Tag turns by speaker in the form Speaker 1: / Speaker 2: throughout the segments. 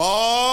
Speaker 1: Oh.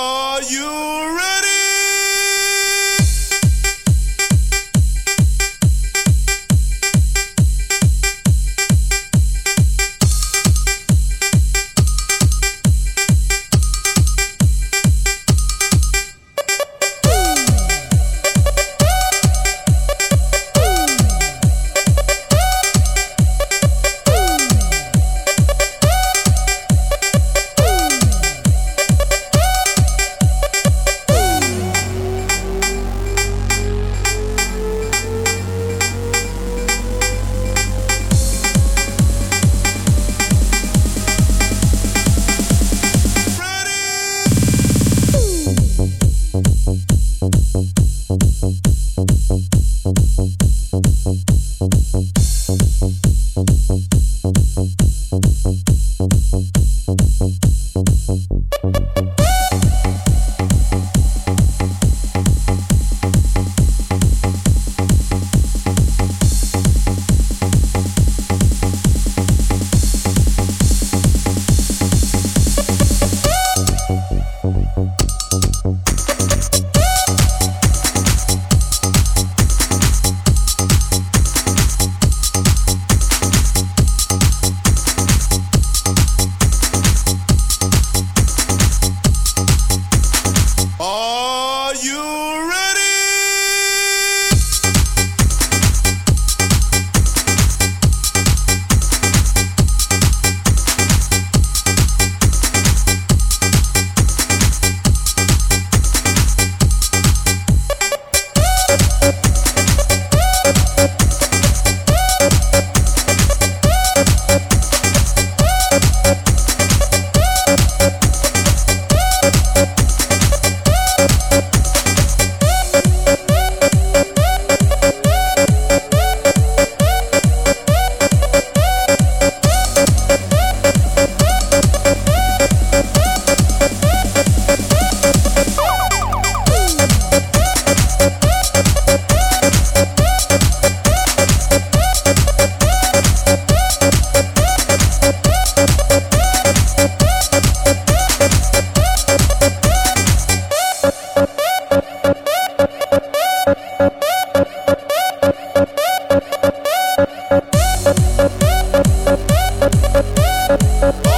Speaker 1: Are